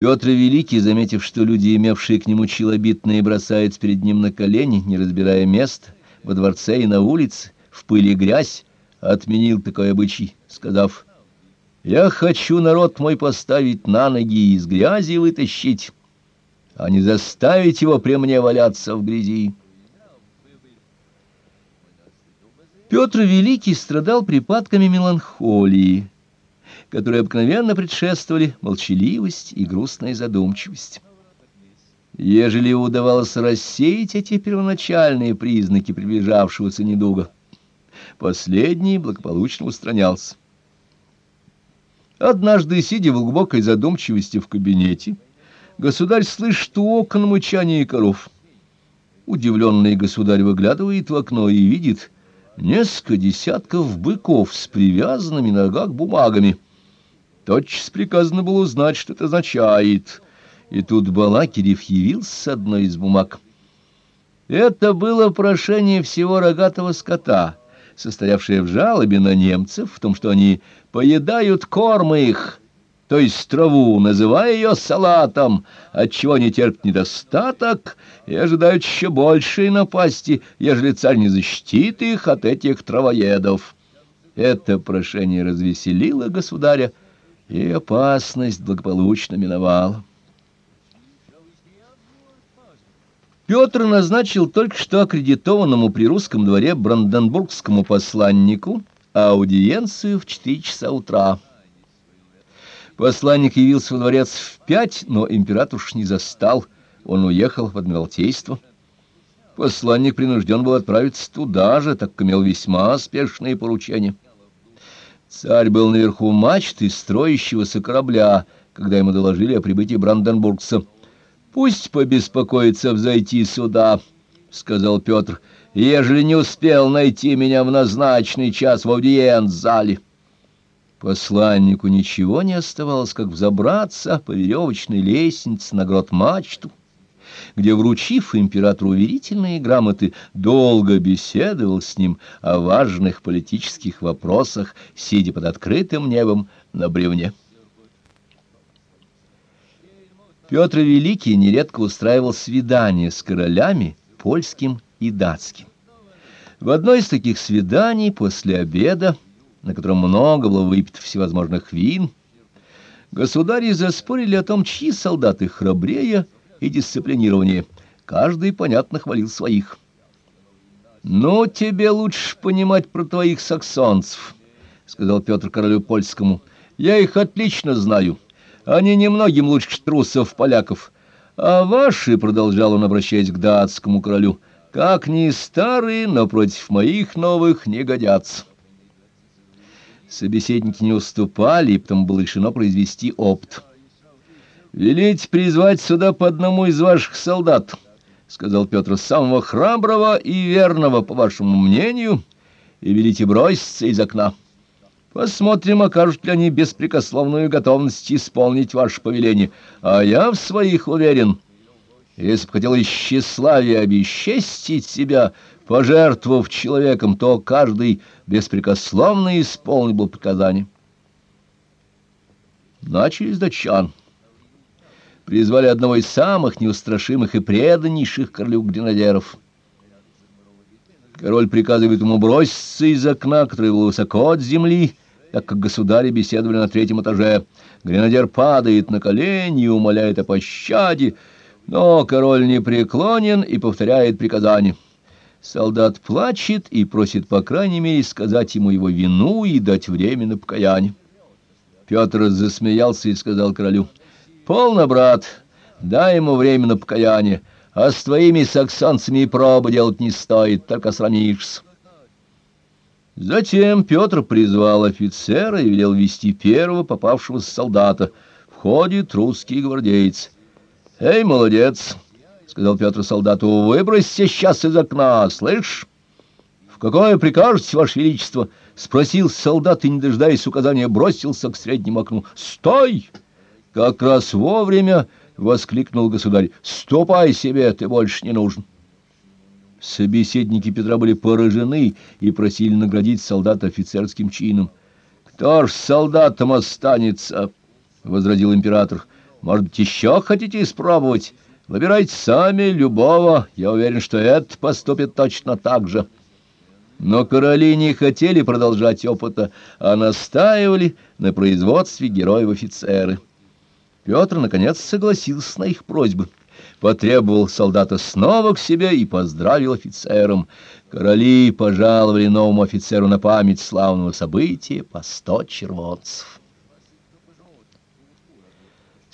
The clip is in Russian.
Петр Великий, заметив, что люди, имевшие к нему челобитные, бросаются перед ним на колени, не разбирая мест, во дворце и на улице, в пыли грязь, отменил такой обычай, сказав, «Я хочу народ мой поставить на ноги и из грязи вытащить, а не заставить его при мне валяться в грязи». Петр Великий страдал припадками меланхолии, которые обыкновенно предшествовали молчаливость и грустная задумчивость. Ежели удавалось рассеять эти первоначальные признаки приближавшегося недуга, последний благополучно устранялся. Однажды, сидя в глубокой задумчивости в кабинете, государь слышит у окон мычание коров. Удивленный государь выглядывает в окно и видит несколько десятков быков с привязанными на ногах бумагами — Тотчас приказано было узнать, что это означает. И тут Балакирев явился с одной из бумаг. Это было прошение всего рогатого скота, состоявшее в жалобе на немцев, в том, что они поедают корм их, то есть траву, называя ее салатом, отчего они терпят недостаток и ожидают еще большей напасти, ежели царь не защитит их от этих травоедов. Это прошение развеселило государя, и опасность благополучно миновала. Петр назначил только что аккредитованному при русском дворе бранденбургскому посланнику аудиенцию в четыре часа утра. Посланник явился во дворец в пять, но император уж не застал, он уехал в Адмиралтейство. Посланник принужден был отправиться туда же, так как имел весьма спешные поручения. Царь был наверху мачты строящегося корабля, когда ему доложили о прибытии Бранденбургса. «Пусть побеспокоится взойти сюда», — сказал Петр, — «ежели не успел найти меня в назначенный час в аудиенц-зале». Посланнику ничего не оставалось, как взобраться по веревочной лестнице на грот мачту где, вручив императору уверительные грамоты, долго беседовал с ним о важных политических вопросах, сидя под открытым небом на бревне. Петр Великий нередко устраивал свидания с королями польским и датским. В одной из таких свиданий после обеда, на котором много было выпито всевозможных вин, государи заспорили о том, чьи солдаты храбрее и дисциплинирование. Каждый, понятно, хвалил своих. «Ну, тебе лучше понимать про твоих саксонцев», — сказал Петр королю польскому. «Я их отлично знаю. Они немногим лучше трусов-поляков. А ваши, — продолжал он, обращаясь к датскому королю, — как ни старые, но против моих новых не годятся». Собеседники не уступали, и потому было решено произвести опыт. «Велите призвать сюда по одному из ваших солдат», — сказал Петр, — «самого храброго и верного, по вашему мнению, и велите броситься из окна. Посмотрим, окажут ли они беспрекословную готовность исполнить ваше повеление, а я в своих уверен». Если бы хотел из тщеславия обесчестить себя, пожертвовав человеком, то каждый беспрекословно исполнил бы приказание. Начали с датчан призвали одного из самых неустрашимых и преданнейших королю гренадеров. Король приказывает ему броситься из окна, которое было высоко от земли, так как государи беседовали на третьем этаже. Гренадер падает на колени и умоляет о пощаде, но король не преклонен и повторяет приказание. Солдат плачет и просит, по крайней мере, сказать ему его вину и дать время на покаяние. Петр засмеялся и сказал королю — Полно, брат, дай ему время на покаяние, а с твоими саксонцами и пробы делать не стоит, только срамишься. Затем Петр призвал офицера и велел вести первого попавшегося солдата. Входит русский гвардеец. «Эй, молодец!» — сказал Петр солдату. «Выбросься сейчас из окна, слышь?» «В какое прикажете, Ваше Величество?» — спросил солдат и, не дожидаясь указания, бросился к среднему окну. «Стой!» Как раз вовремя воскликнул государь. Ступай себе, ты больше не нужен. Собеседники Петра были поражены и просили наградить солдата офицерским чином. Кто ж солдатом останется? возразил император. Может быть, еще хотите испробовать? Выбирайте сами любого. Я уверен, что этот поступит точно так же. Но короли не хотели продолжать опыта, а настаивали на производстве героев-офицеры. Петр, наконец, согласился на их просьбы. Потребовал солдата снова к себе и поздравил офицером. Короли пожаловали новому офицеру на память славного события по сто червонцев.